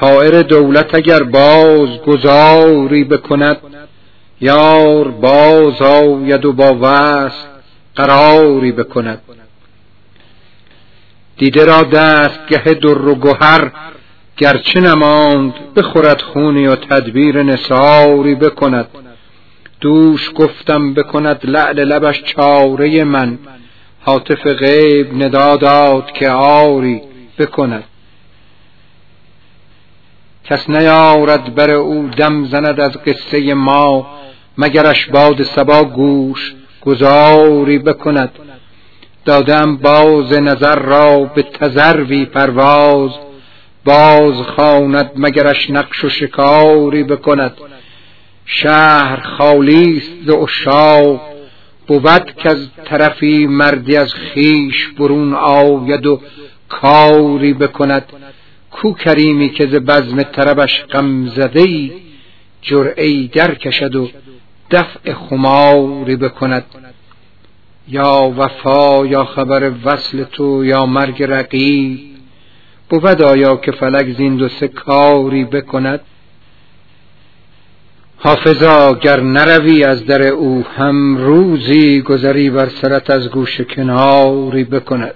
طائر دولت اگر باز گذاری بکند یار باز آید و با وصل قراری بکند. دیده را دستگه در و گهر گرچه نماند بخورد خونی و تدبیر نساری بکند. دوش گفتم بکند لعل لبش چاره من. حاطف غیب ندا داد که آری بکند. کس نیارد بر او دم زند از قصه ما مگرش باد سبا گوش گذاری بکند. دادم باز نظر را به تذروی پرواز باز خواند مگرش نقش و شکاری بکند. شهر خالی است ز عشاق بود که از طرفی مردی از خیش برون آید و کاری بکند. کو کریمی که ز بزم طربش غم زده جرعی در کشد و دفع خماری بکند. یا وفا یا خبر وصل تو یا مرگ رقیب بود آیا که فلک زین دو سه کاری بکند؟ حافظا گر نروی از در او هم روزی گذری بر سرت از گوش کناری بکند.